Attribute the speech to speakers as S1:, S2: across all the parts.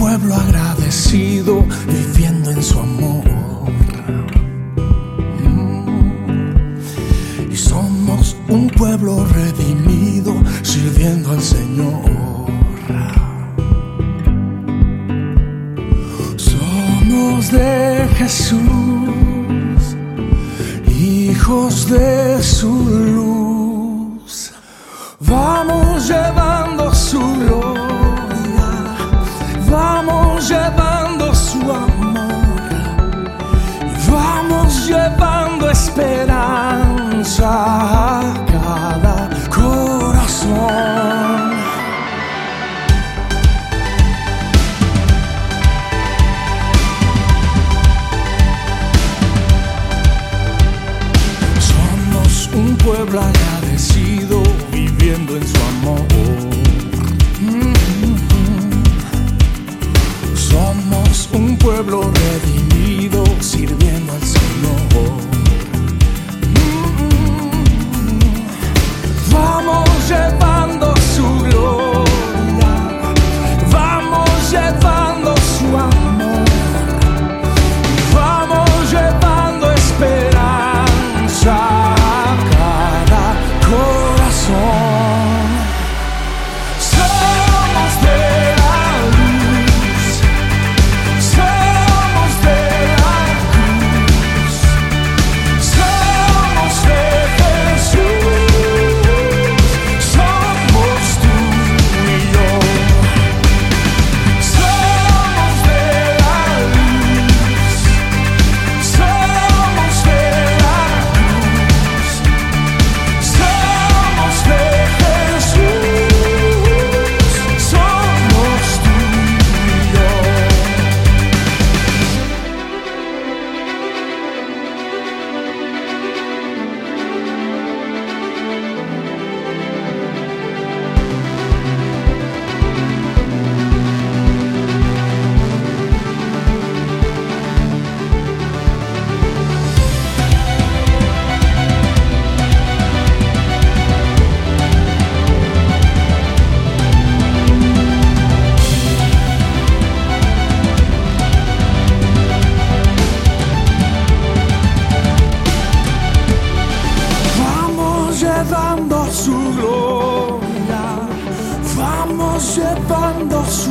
S1: pueblo agradecido viviendo en su amor. Y somos un pueblo redimido sirviendo al Señor. Somos de Jesús, hijos de su luz esperanza a cada corazón. Somos un pueblo agradecido viviendo en su amor.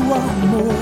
S1: one more.